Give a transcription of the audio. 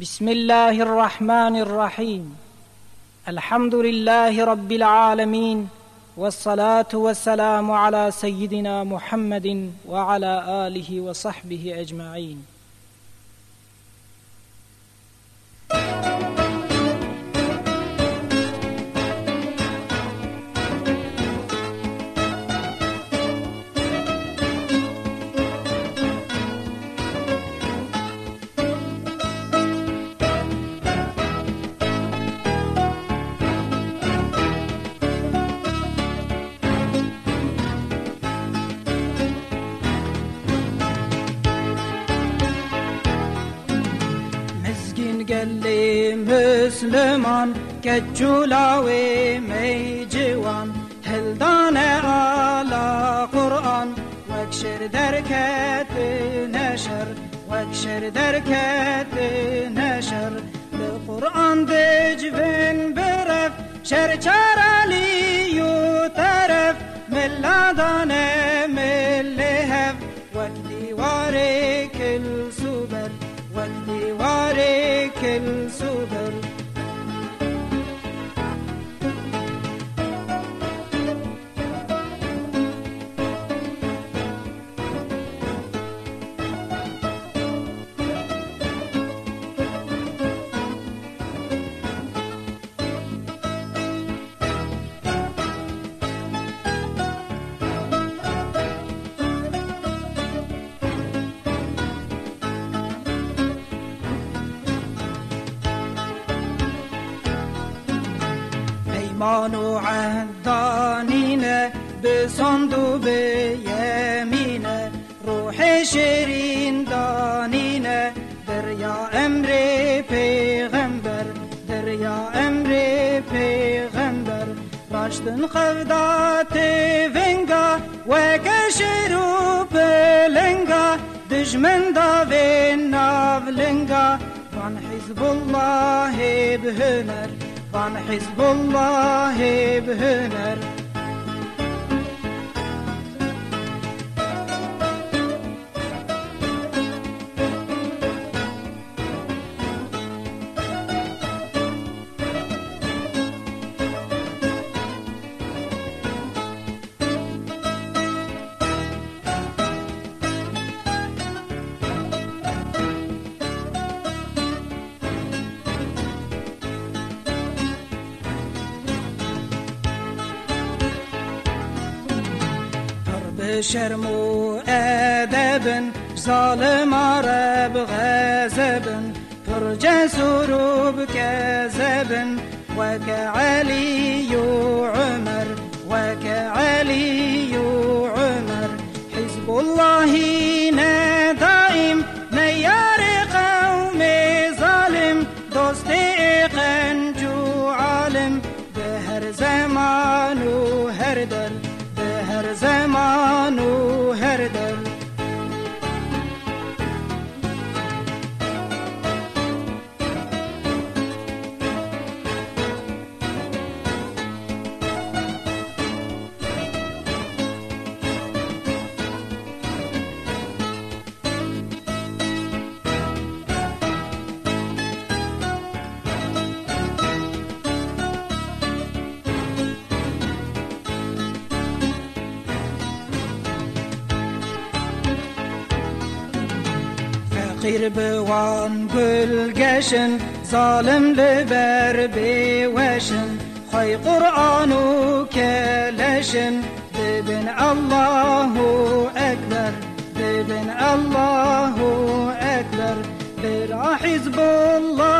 بسم الله الرحمن الرحيم. الحمد لله رب العالمين والصلاة والسلام على سيدنا محمد وعلى آله وصحبه أجمعين. گلی مسلمان که جولاوی می جوان هلدان علا قرآن وکشر درکت نشر وکشر درکت نشر قرآن دجوین برف شر چر علی طرف ملادانه sudan السبل ايمان وعهدانينا بصندوق بيمينه روح شيرين دانينا دريا امري پیغمبر. دريا امري پیغمبر. راشتن خفدات فنگا وكشرو بلنگا دجمن داوين نافلنگا وان حزب الله بهنر. وان حزب الله بهنر. بشرم وأدب ظالم عرب غزب پر جسور بكذب وكعلي عمر وكعلي عمر. حزب الله دائم نيار قوم ظالم دوست Qirbiwan gül geşin, zalim liber beweşin, Hay Kur'anu keleşin, dibin Allahu Ekber, dibin Allahu Ekber, bir Hizbullah.